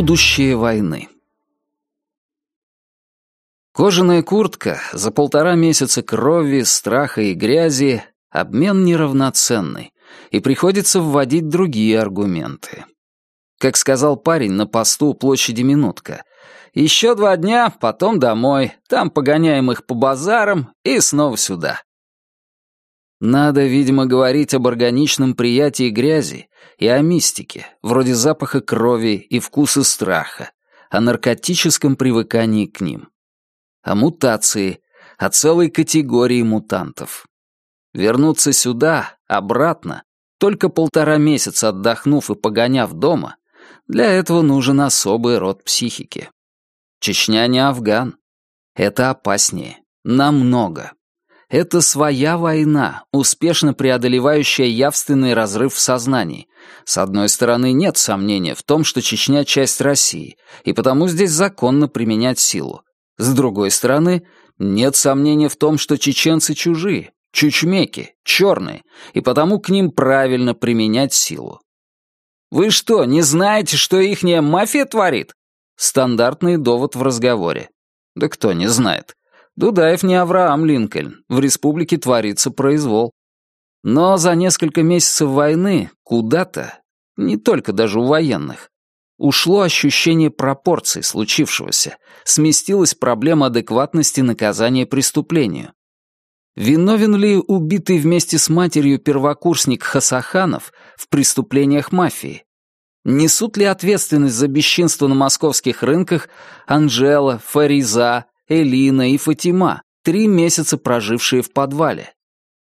Будущее войны. Кожаная куртка за полтора месяца крови, страха и грязи — обмен неравноценный, и приходится вводить другие аргументы. Как сказал парень на посту площади Минутка, «Еще два дня, потом домой, там погоняем их по базарам и снова сюда». Надо, видимо, говорить об органичном приятии грязи и о мистике, вроде запаха крови и вкуса страха, о наркотическом привыкании к ним, о мутации, о целой категории мутантов. Вернуться сюда, обратно, только полтора месяца отдохнув и погоняв дома, для этого нужен особый род психики. Чечня не Афган. Это опаснее. Намного. Это своя война, успешно преодолевающая явственный разрыв в сознании. С одной стороны, нет сомнения в том, что Чечня — часть России, и потому здесь законно применять силу. С другой стороны, нет сомнения в том, что чеченцы чужие, чучмеки, черные, и потому к ним правильно применять силу. «Вы что, не знаете, что ихняя мафия творит?» Стандартный довод в разговоре. Да кто не знает. Дудаев не Авраам Линкольн, в республике творится произвол. Но за несколько месяцев войны куда-то, не только даже у военных, ушло ощущение пропорций случившегося, сместилась проблема адекватности наказания преступлению. Виновен ли убитый вместе с матерью первокурсник Хасаханов в преступлениях мафии? Несут ли ответственность за бесчинство на московских рынках Анжела, Фариза, Элина и Фатима, три месяца прожившие в подвале.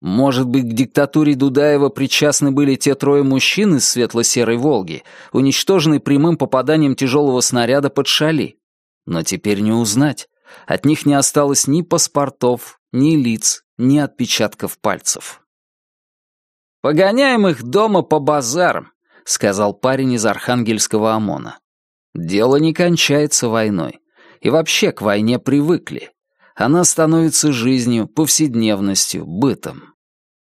Может быть, к диктатуре Дудаева причастны были те трое мужчин из светло-серой «Волги», уничтоженные прямым попаданием тяжелого снаряда под шали. Но теперь не узнать. От них не осталось ни паспортов, ни лиц, ни отпечатков пальцев. «Погоняем их дома по базарам», — сказал парень из архангельского ОМОНа. «Дело не кончается войной и вообще к войне привыкли. Она становится жизнью, повседневностью, бытом.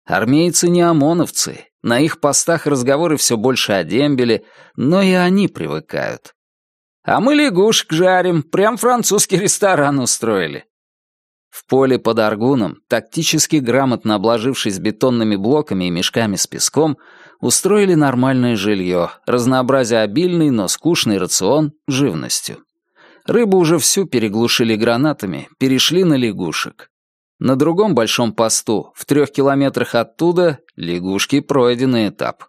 Армейцы не ОМОНовцы, на их постах разговоры все больше о дембеле, но и они привыкают. А мы лягушек жарим, прям французский ресторан устроили. В поле под Аргуном, тактически грамотно обложившись бетонными блоками и мешками с песком, устроили нормальное жилье, разнообразие обильный, но скучный рацион живностью. Рыбу уже всю переглушили гранатами, перешли на лягушек. На другом большом посту, в трех километрах оттуда, лягушки пройденный этап.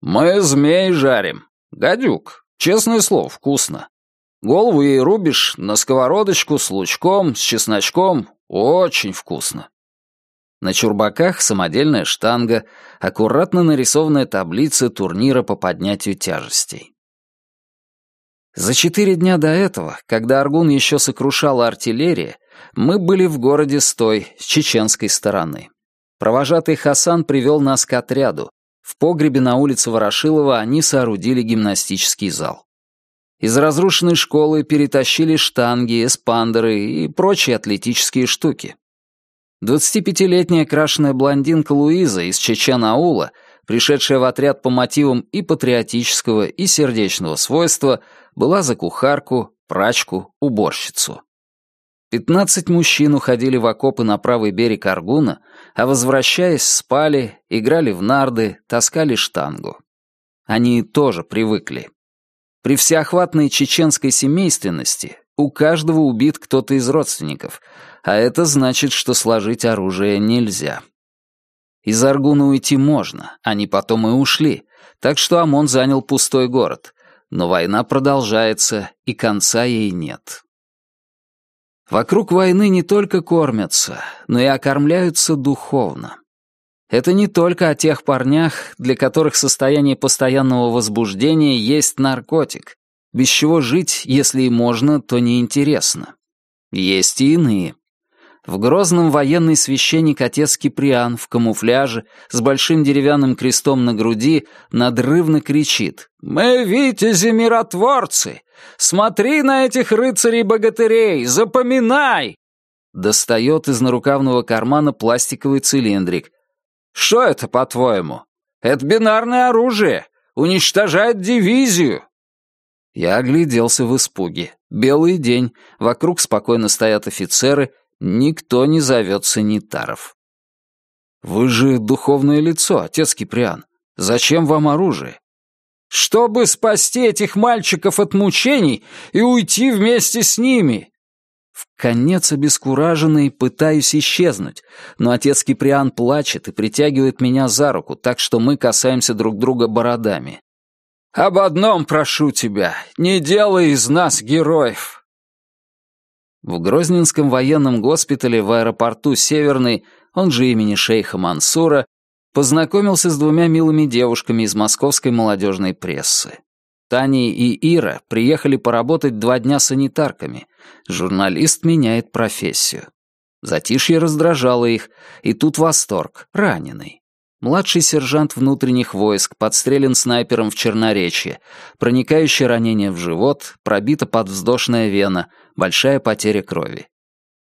«Мы змей жарим. Гадюк. Честное слово, вкусно. Голову ей рубишь на сковородочку с лучком, с чесночком. Очень вкусно». На чурбаках самодельная штанга, аккуратно нарисованная таблица турнира по поднятию тяжестей. За четыре дня до этого, когда Аргун еще сокрушала артиллерия, мы были в городе с той, с чеченской стороны. Провожатый Хасан привел нас к отряду. В погребе на улице Ворошилова они соорудили гимнастический зал. Из разрушенной школы перетащили штанги, эспандеры и прочие атлетические штуки. 25-летняя крашеная блондинка Луиза из Чечен-аула, пришедшая в отряд по мотивам и патриотического, и сердечного свойства, была за кухарку, прачку, уборщицу. Пятнадцать мужчин уходили в окопы на правый берег Аргуна, а возвращаясь, спали, играли в нарды, таскали штангу. Они тоже привыкли. При всеохватной чеченской семейственности у каждого убит кто-то из родственников, а это значит, что сложить оружие нельзя. Из Аргуна уйти можно, они потом и ушли, так что ОМОН занял пустой город. Но война продолжается, и конца ей нет. Вокруг войны не только кормятся, но и окормляются духовно. Это не только о тех парнях, для которых состояние постоянного возбуждения есть наркотик, без чего жить, если и можно, то неинтересно. Есть и иные. В Грозном военный священник отец Киприан в камуфляже с большим деревянным крестом на груди надрывно кричит «Мы витязи-миротворцы! Смотри на этих рыцарей-богатырей! Запоминай!» Достает из нарукавного кармана пластиковый цилиндрик. «Что это, по-твоему? Это бинарное оружие! Уничтожает дивизию!» Я огляделся в испуге. Белый день, вокруг спокойно стоят офицеры, никто не зовет санитаров. «Вы же духовное лицо, отец Киприан. Зачем вам оружие?» «Чтобы спасти этих мальчиков от мучений и уйти вместе с ними!» В конец обескураженный пытаюсь исчезнуть, но отец Киприан плачет и притягивает меня за руку, так что мы касаемся друг друга бородами. «Об одном прошу тебя, не делай из нас героев!» В Грозненском военном госпитале в аэропорту Северный, он же имени шейха Мансура, познакомился с двумя милыми девушками из московской молодежной прессы. Таня и Ира приехали поработать два дня санитарками. Журналист меняет профессию. Затишье раздражало их, и тут восторг, раненый. Младший сержант внутренних войск подстрелен снайпером в Черноречье, проникающее ранение в живот, пробита подвздошная вена, большая потеря крови.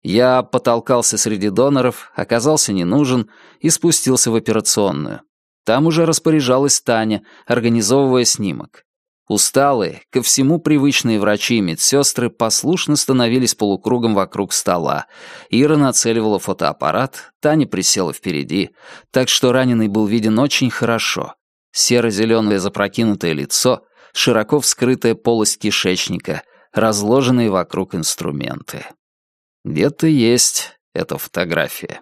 Я потолкался среди доноров, оказался не нужен и спустился в операционную. Там уже распоряжалась Таня, организовывая снимок. Усталые, ко всему привычные врачи и медсестры послушно становились полукругом вокруг стола. Ира нацеливала фотоаппарат, Таня присела впереди, так что раненый был виден очень хорошо. Серо-зеленое запрокинутое лицо, широко вскрытая полость кишечника, разложенные вокруг инструменты. Где-то есть эта фотография.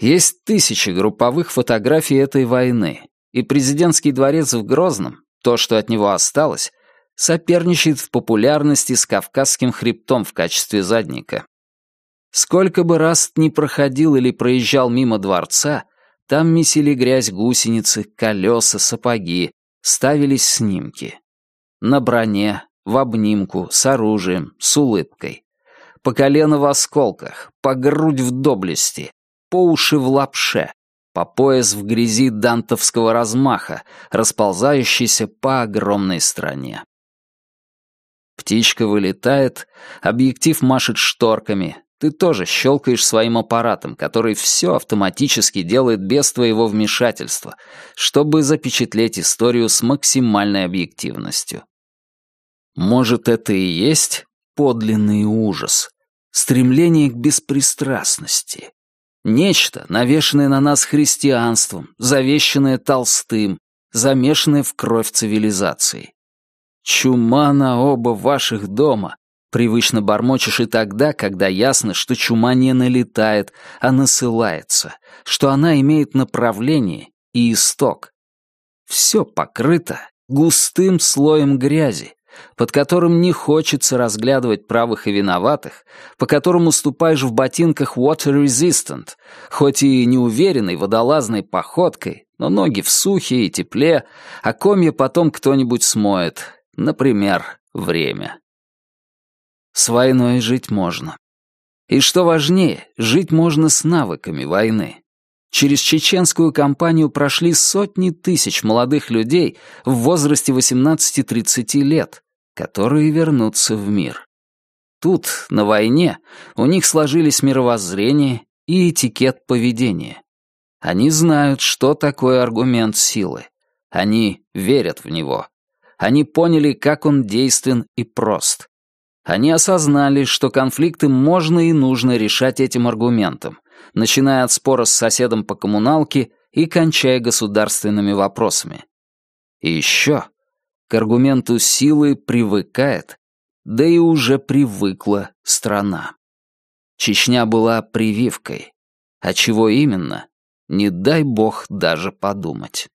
Есть тысячи групповых фотографий этой войны, и президентский дворец в Грозном, то, что от него осталось, соперничает в популярности с Кавказским хребтом в качестве задника. Сколько бы раз ни проходил или проезжал мимо дворца, там месили грязь гусеницы, колеса, сапоги, ставились снимки. На броне, в обнимку, с оружием, с улыбкой. По колено в осколках, по грудь в доблести, по уши в лапше, по пояс в грязи дантовского размаха, расползающийся по огромной стране. Птичка вылетает, объектив машет шторками, ты тоже щелкаешь своим аппаратом, который все автоматически делает без твоего вмешательства, чтобы запечатлеть историю с максимальной объективностью. Может, это и есть подлинный ужас, стремление к беспристрастности, Нечто, навешанное на нас христианством, завещанное Толстым, замешанное в кровь цивилизации. «Чума на оба ваших дома», привычно бормочешь и тогда, когда ясно, что чума не налетает, а насылается, что она имеет направление и исток. Все покрыто густым слоем грязи, под которым не хочется разглядывать правых и виноватых, по которому ступаешь в ботинках water resistant, хоть и неуверенной водолазной походкой, но ноги в сухе и тепле, а комья потом кто-нибудь смоет, например, время. С войной жить можно. И что важнее, жить можно с навыками войны. Через чеченскую кампанию прошли сотни тысяч молодых людей в возрасте 18-30 лет, которые вернутся в мир. Тут, на войне, у них сложились мировоззрение и этикет поведения. Они знают, что такое аргумент силы. Они верят в него. Они поняли, как он действен и прост. Они осознали, что конфликты можно и нужно решать этим аргументом, начиная от спора с соседом по коммуналке и кончая государственными вопросами. И еще к аргументу силы привыкает, да и уже привыкла страна. Чечня была прививкой, а чего именно, не дай бог даже подумать.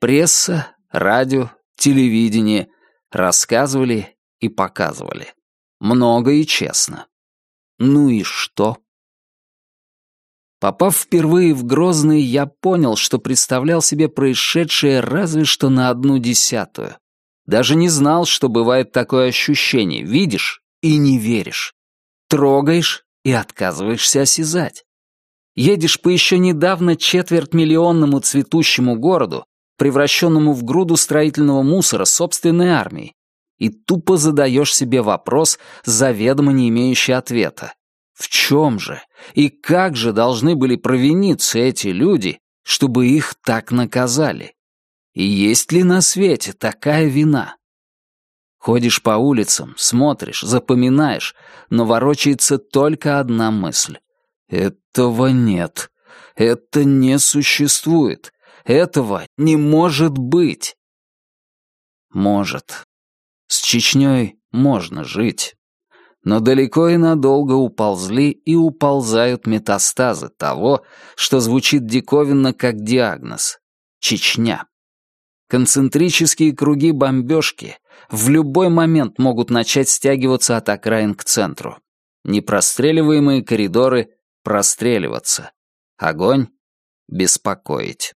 Пресса, радио, телевидение рассказывали и показывали. Много и честно. Ну и что? Попав впервые в Грозный, я понял, что представлял себе происшедшее разве что на одну десятую. Даже не знал, что бывает такое ощущение. Видишь и не веришь. Трогаешь и отказываешься осязать. Едешь по еще недавно четвертьмиллионному цветущему городу, превращенному в груду строительного мусора собственной армии, и тупо задаешь себе вопрос, заведомо не имеющий ответа. В чем же и как же должны были провиниться эти люди, чтобы их так наказали? И есть ли на свете такая вина? Ходишь по улицам, смотришь, запоминаешь, но ворочается только одна мысль. Этого нет. Это не существует. Этого не может быть. Может. С Чечней можно жить. Но далеко и надолго уползли и уползают метастазы того, что звучит диковинно как диагноз — Чечня. Концентрические круги бомбежки в любой момент могут начать стягиваться от окраин к центру. Непростреливаемые коридоры — простреливаться. Огонь — беспокоить.